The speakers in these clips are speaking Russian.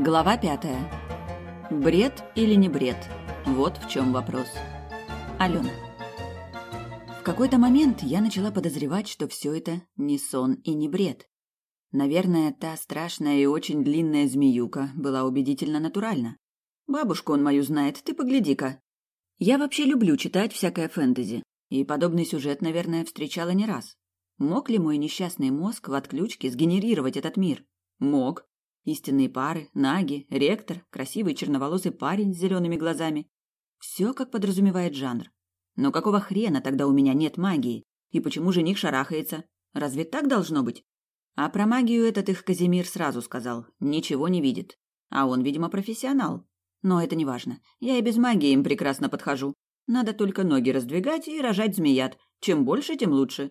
Глава пятая. Бред или не бред? Вот в чем вопрос. Алена. В какой-то момент я начала подозревать, что все это не сон и не бред. Наверное, та страшная и очень длинная змеюка была убедительно натуральна. Бабушку он мою знает, ты погляди-ка. Я вообще люблю читать всякое фэнтези, и подобный сюжет, наверное, встречала не раз. Мог ли мой несчастный мозг в отключке сгенерировать этот мир? Мог. Истинные пары, наги, ректор, красивый черноволосый парень с зелеными глазами. Все, как подразумевает жанр. Но какого хрена тогда у меня нет магии? И почему жених шарахается? Разве так должно быть? А про магию этот их Казимир сразу сказал. Ничего не видит. А он, видимо, профессионал. Но это не важно. Я и без магии им прекрасно подхожу. Надо только ноги раздвигать и рожать змеят. Чем больше, тем лучше.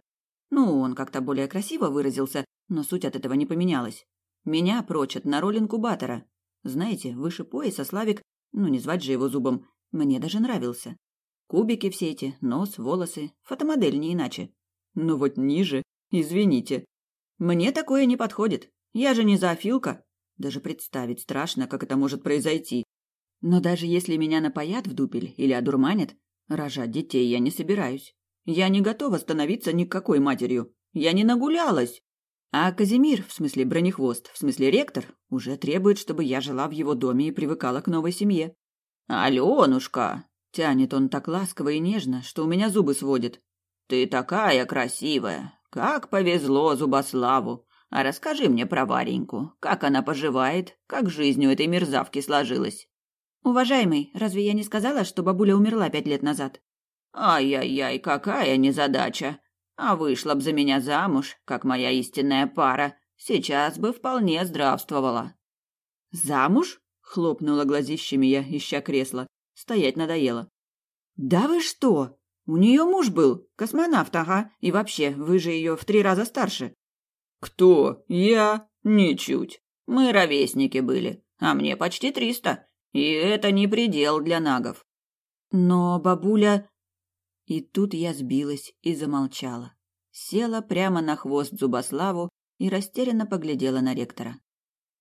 Ну, он как-то более красиво выразился, но суть от этого не поменялась. Меня прочат на роль инкубатора. Знаете, выше пояса Славик, ну не звать же его зубом, мне даже нравился. Кубики все эти, нос, волосы, фотомодель не иначе. Но вот ниже, извините. Мне такое не подходит. Я же не зоофилка. Даже представить страшно, как это может произойти. Но даже если меня напоят в дупель или одурманят, рожать детей я не собираюсь. Я не готова становиться никакой матерью. Я не нагулялась. А Казимир, в смысле бронехвост, в смысле ректор, уже требует, чтобы я жила в его доме и привыкала к новой семье. «Аленушка!» — тянет он так ласково и нежно, что у меня зубы сводит. «Ты такая красивая! Как повезло Зубославу! А расскажи мне про Вареньку. Как она поживает? Как жизнь у этой мерзавки сложилась?» «Уважаемый, разве я не сказала, что бабуля умерла пять лет назад?» «Ай-яй-яй, какая незадача! А вышла б за меня замуж, как моя истинная пара, сейчас бы вполне здравствовала. Замуж? хлопнула глазищами я, ища кресло. Стоять надоело. Да вы что? У нее муж был, космонавт, ага, и вообще, вы же ее в три раза старше. Кто? Я? Ничуть. Мы ровесники были, а мне почти триста. И это не предел для нагов. Но бабуля... И тут я сбилась и замолчала. Села прямо на хвост Зубославу и растерянно поглядела на ректора.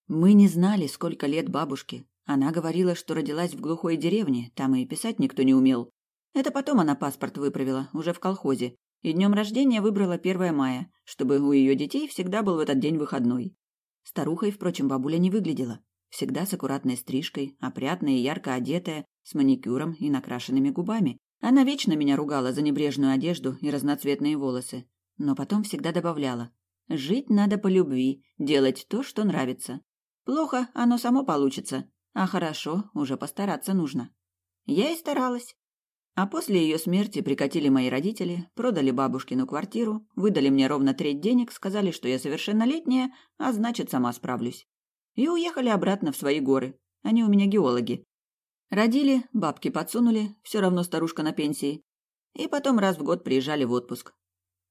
Мы не знали, сколько лет бабушке. Она говорила, что родилась в глухой деревне, там и писать никто не умел. Это потом она паспорт выправила, уже в колхозе, и днем рождения выбрала 1 мая, чтобы у ее детей всегда был в этот день выходной. Старухой, впрочем, бабуля не выглядела. Всегда с аккуратной стрижкой, опрятная и ярко одетая, с маникюром и накрашенными губами. Она вечно меня ругала за небрежную одежду и разноцветные волосы, но потом всегда добавляла: "Жить надо по любви, делать то, что нравится. Плохо, оно само получится, а хорошо, уже постараться нужно". Я и старалась. А после ее смерти прикатили мои родители, продали бабушкину квартиру, выдали мне ровно треть денег, сказали, что я совершеннолетняя, а значит, сама справлюсь. И уехали обратно в свои горы. Они у меня геологи. Родили, бабки подсунули, все равно старушка на пенсии. И потом раз в год приезжали в отпуск.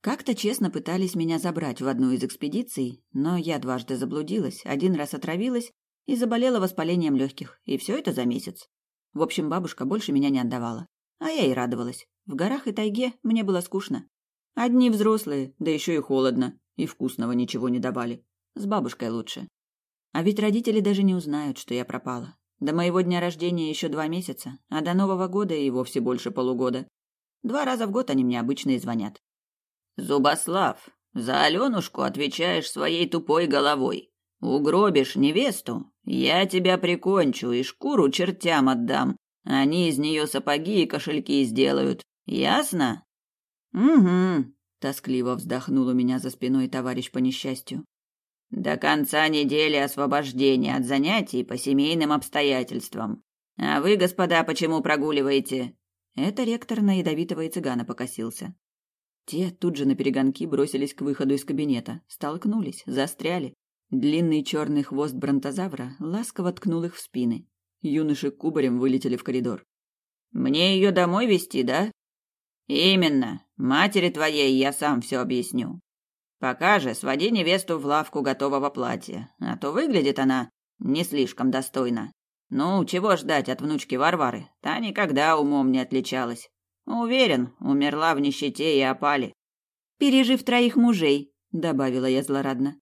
Как-то честно пытались меня забрать в одну из экспедиций, но я дважды заблудилась, один раз отравилась и заболела воспалением легких, и все это за месяц. В общем, бабушка больше меня не отдавала. А я и радовалась. В горах и тайге мне было скучно. Одни взрослые, да еще и холодно, и вкусного ничего не давали. С бабушкой лучше. А ведь родители даже не узнают, что я пропала. До моего дня рождения еще два месяца, а до Нового года и вовсе больше полугода. Два раза в год они мне обычно и звонят. «Зубослав, за Аленушку отвечаешь своей тупой головой. Угробишь невесту, я тебя прикончу и шкуру чертям отдам. Они из нее сапоги и кошельки сделают. Ясно?» «Угу», — тоскливо вздохнул у меня за спиной товарищ по несчастью. До конца недели освобождения от занятий по семейным обстоятельствам. А вы, господа, почему прогуливаете? Это ректор на ядовитого и цыгана покосился. Те тут же на перегонки бросились к выходу из кабинета, столкнулись, застряли. Длинный черный хвост бронтозавра ласково ткнул их в спины. Юноши кубарем вылетели в коридор. «Мне ее домой везти, да?» «Именно. Матери твоей я сам все объясню. Пока же своди невесту в лавку готового платья, а то выглядит она не слишком достойно. Ну, чего ждать от внучки Варвары? Та никогда умом не отличалась. Уверен, умерла в нищете и опале. Пережив троих мужей, добавила я злорадно.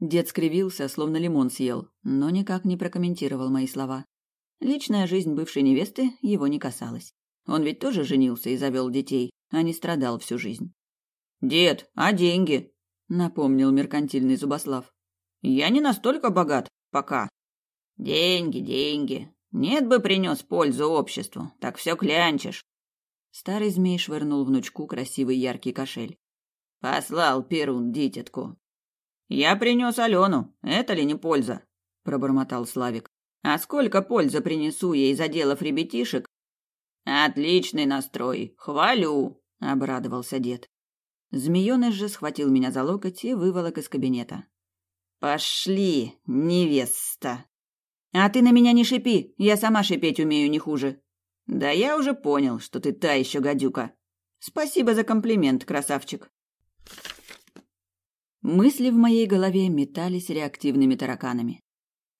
Дед скривился, словно лимон съел, но никак не прокомментировал мои слова. Личная жизнь бывшей невесты его не касалась. Он ведь тоже женился и завел детей, а не страдал всю жизнь. «Дед, а деньги?» — напомнил меркантильный Зубослав. «Я не настолько богат, пока». «Деньги, деньги. Нет бы принес пользу обществу, так все клянчишь». Старый змей швырнул внучку красивый яркий кошель. «Послал Перун дитятку. «Я принес Алену. Это ли не польза?» – пробормотал Славик. «А сколько пользы принесу ей, заделав ребятишек?» «Отличный настрой. Хвалю!» – обрадовался дед. Змеёныш же схватил меня за локоть и выволок из кабинета. «Пошли, невеста!» «А ты на меня не шипи, я сама шипеть умею не хуже». «Да я уже понял, что ты та еще гадюка. Спасибо за комплимент, красавчик». Мысли в моей голове метались реактивными тараканами.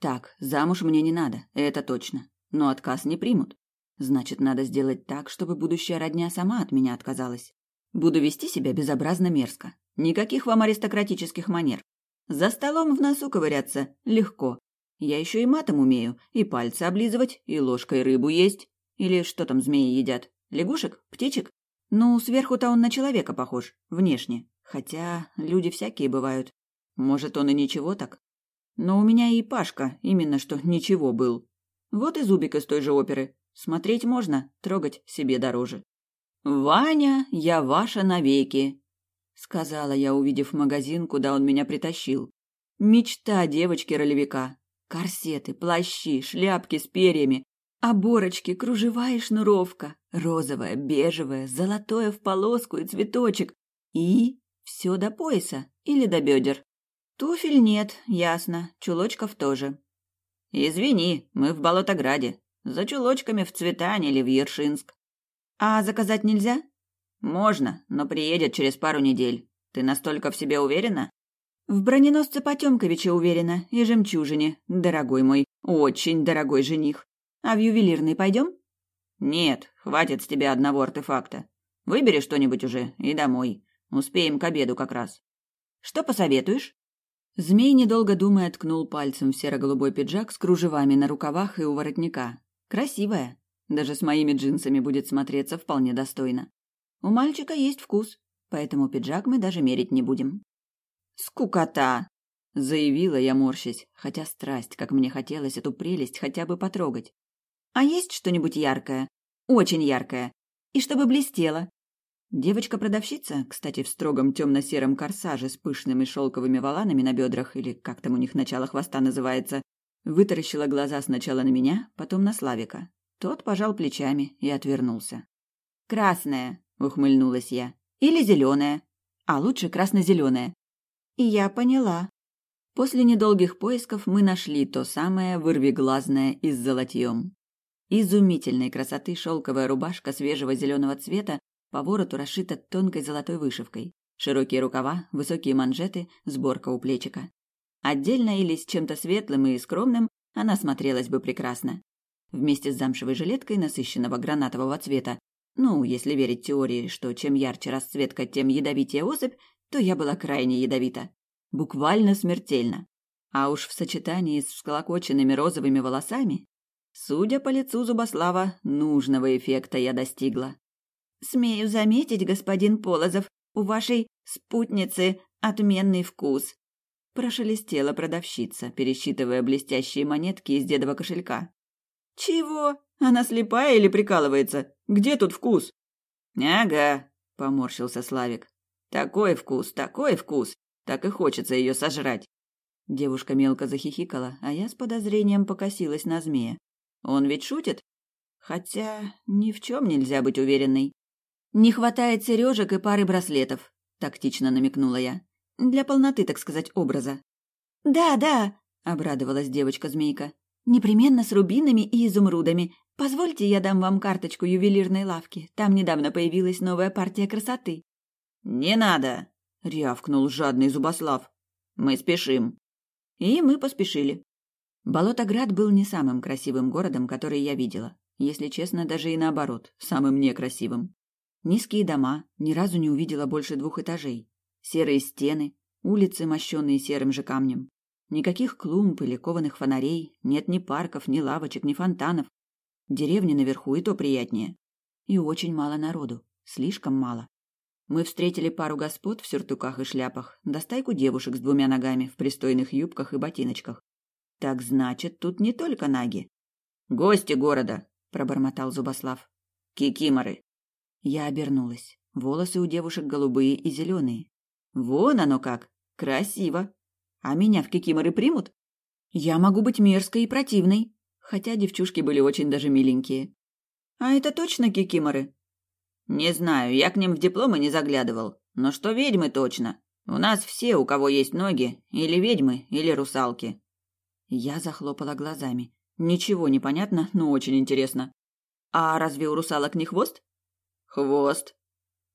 Так, замуж мне не надо, это точно. Но отказ не примут. Значит, надо сделать так, чтобы будущая родня сама от меня отказалась. Буду вести себя безобразно мерзко. Никаких вам аристократических манер. За столом в носу ковыряться легко. Я еще и матом умею, и пальцы облизывать, и ложкой рыбу есть. Или что там змеи едят? Лягушек? Птичек? Ну, сверху-то он на человека похож, внешне. Хотя люди всякие бывают. Может, он и ничего так? Но у меня и Пашка именно что ничего был. Вот и зубик из той же оперы. Смотреть можно, трогать себе дороже. «Ваня, я ваша навеки», — сказала я, увидев магазин, куда он меня притащил. Мечта девочки-ролевика. Корсеты, плащи, шляпки с перьями, оборочки, кружева и шнуровка, розовая, бежевая, золотое в полоску и цветочек. И все до пояса или до бедер? Туфель нет, ясно, чулочков тоже. Извини, мы в Болотограде. За чулочками в Цветань или в Ершинск. А заказать нельзя? Можно, но приедет через пару недель. Ты настолько в себе уверена? В броненосце Потемковиче уверена и жемчужине, дорогой мой, очень дорогой жених. А в ювелирный пойдем? Нет, хватит с тебя одного артефакта. Выбери что-нибудь уже и домой. Успеем к обеду как раз. Что посоветуешь? Змей, недолго думая, ткнул пальцем в серо-голубой пиджак с кружевами на рукавах и у воротника. Красивая. Даже с моими джинсами будет смотреться вполне достойно. У мальчика есть вкус, поэтому пиджак мы даже мерить не будем. «Скукота!» — заявила я, морщась, хотя страсть, как мне хотелось эту прелесть хотя бы потрогать. «А есть что-нибудь яркое? Очень яркое. И чтобы блестело. Девочка-продавщица, кстати, в строгом темно-сером корсаже с пышными шелковыми воланами на бедрах, или как там у них начало хвоста называется, вытаращила глаза сначала на меня, потом на Славика. Тот пожал плечами и отвернулся. «Красная», — ухмыльнулась я, — «или зеленая, а лучше красно-зеленая». И я поняла. После недолгих поисков мы нашли то самое вырвиглазное и с золотьем. Изумительной красоты шелковая рубашка свежего зеленого цвета по вороту расшита тонкой золотой вышивкой. Широкие рукава, высокие манжеты, сборка у плечика. Отдельно или с чем-то светлым и скромным она смотрелась бы прекрасно. Вместе с замшевой жилеткой насыщенного гранатового цвета, ну, если верить теории, что чем ярче расцветка, тем ядовитее особь, то я была крайне ядовита. Буквально смертельно. А уж в сочетании с всколокоченными розовыми волосами, судя по лицу Зубослава, нужного эффекта я достигла. Смею заметить, господин Полозов, у вашей спутницы отменный вкус. Прошелестела продавщица, пересчитывая блестящие монетки из дедова кошелька. Чего? Она слепая или прикалывается? Где тут вкус? Ага, поморщился Славик. Такой вкус, такой вкус. Так и хочется ее сожрать. Девушка мелко захихикала, а я с подозрением покосилась на змея. Он ведь шутит? Хотя ни в чем нельзя быть уверенной. «Не хватает сережек и пары браслетов», — тактично намекнула я. «Для полноты, так сказать, образа». «Да, да», — обрадовалась девочка-змейка. «Непременно с рубинами и изумрудами. Позвольте, я дам вам карточку ювелирной лавки. Там недавно появилась новая партия красоты». «Не надо», — рявкнул жадный Зубослав. «Мы спешим». И мы поспешили. Болотоград был не самым красивым городом, который я видела. Если честно, даже и наоборот, самым некрасивым. Низкие дома, ни разу не увидела больше двух этажей. Серые стены, Улицы, мощенные серым же камнем. Никаких клумб или кованых фонарей, нет ни парков, ни лавочек, ни фонтанов. Деревни наверху и то приятнее. И очень мало народу, слишком мало. Мы встретили пару господ в сюртуках и шляпах, да девушек с двумя ногами в пристойных юбках и ботиночках. Так значит, тут не только наги. «Гости города!» – пробормотал Зубослав. «Кикиморы!» Я обернулась. Волосы у девушек голубые и зеленые. Вон оно как! Красиво! А меня в кикиморы примут? Я могу быть мерзкой и противной, хотя девчушки были очень даже миленькие. А это точно кикиморы? Не знаю, я к ним в дипломы не заглядывал, но что ведьмы точно. У нас все, у кого есть ноги, или ведьмы, или русалки. Я захлопала глазами. Ничего не понятно, но очень интересно. А разве у русалок не хвост? Хвост.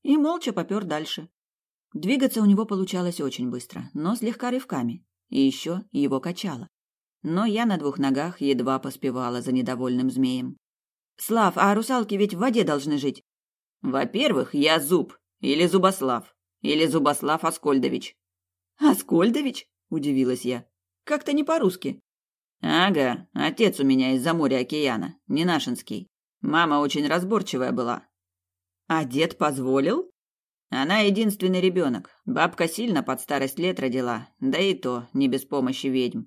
И молча попер дальше. Двигаться у него получалось очень быстро, но слегка рывками. И еще его качало. Но я на двух ногах едва поспевала за недовольным змеем. «Слав, а русалки ведь в воде должны жить?» «Во-первых, я Зуб, или Зубослав, или Зубослав Аскольдович». «Аскольдович?» – удивилась я. «Как-то не по-русски». «Ага, отец у меня из-за моря океана, не нашинский. Мама очень разборчивая была». «А дед позволил?» Она единственный ребенок. Бабка сильно под старость лет родила, да и то не без помощи ведьм.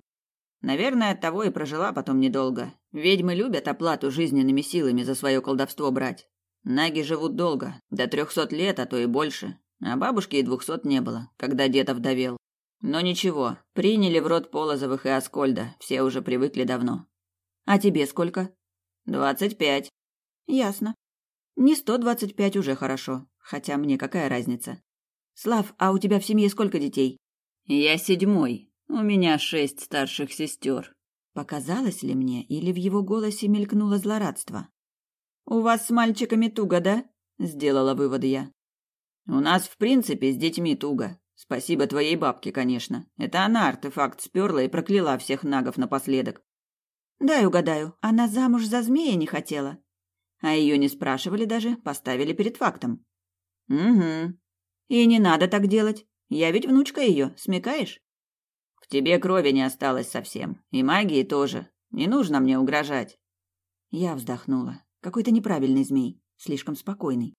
Наверное, от того и прожила потом недолго. Ведьмы любят оплату жизненными силами за свое колдовство брать. Наги живут долго, до трехсот лет, а то и больше. А бабушки и двухсот не было, когда дед овдовел. Но ничего, приняли в рот Полозовых и Аскольда, все уже привыкли давно. А тебе сколько? Двадцать пять. Ясно. Не сто двадцать пять уже хорошо. Хотя мне какая разница? Слав, а у тебя в семье сколько детей? Я седьмой. У меня шесть старших сестер. Показалось ли мне, или в его голосе мелькнуло злорадство? У вас с мальчиками туго, да? Сделала вывод я. У нас, в принципе, с детьми туго. Спасибо твоей бабке, конечно. Это она артефакт сперла и прокляла всех нагов напоследок. Дай угадаю, она замуж за змея не хотела. А ее не спрашивали даже, поставили перед фактом. Угу. И не надо так делать. Я ведь внучка ее, смекаешь? В тебе крови не осталось совсем, и магии тоже. Не нужно мне угрожать. Я вздохнула. Какой-то неправильный змей, слишком спокойный.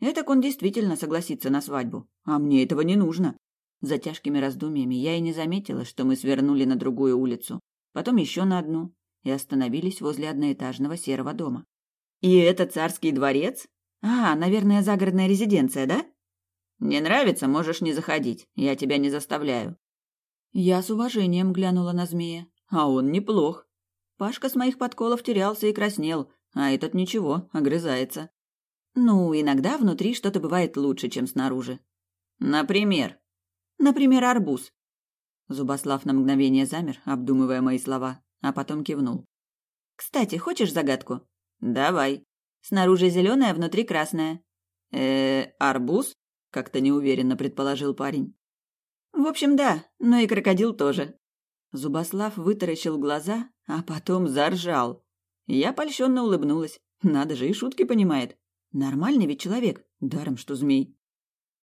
Этак он действительно согласится на свадьбу, а мне этого не нужно. За тяжкими раздумьями я и не заметила, что мы свернули на другую улицу, потом еще на одну и остановились возле одноэтажного серого дома. И это царский дворец? А, наверное, загородная резиденция, да? Не нравится, можешь не заходить. Я тебя не заставляю. Я с уважением глянула на змея. А он неплох. Пашка с моих подколов терялся и краснел, а этот ничего, огрызается. Ну, иногда внутри что-то бывает лучше, чем снаружи. Например? Например, арбуз. Зубослав на мгновение замер, обдумывая мои слова, а потом кивнул. Кстати, хочешь загадку? Давай. Снаружи зеленая, внутри красная. Э, арбуз? Как-то неуверенно предположил парень. В общем, да, но и крокодил тоже. Зубослав вытаращил глаза, а потом заржал. Я польщенно улыбнулась. Надо же, и шутки понимает. Нормальный ведь человек, даром что змей.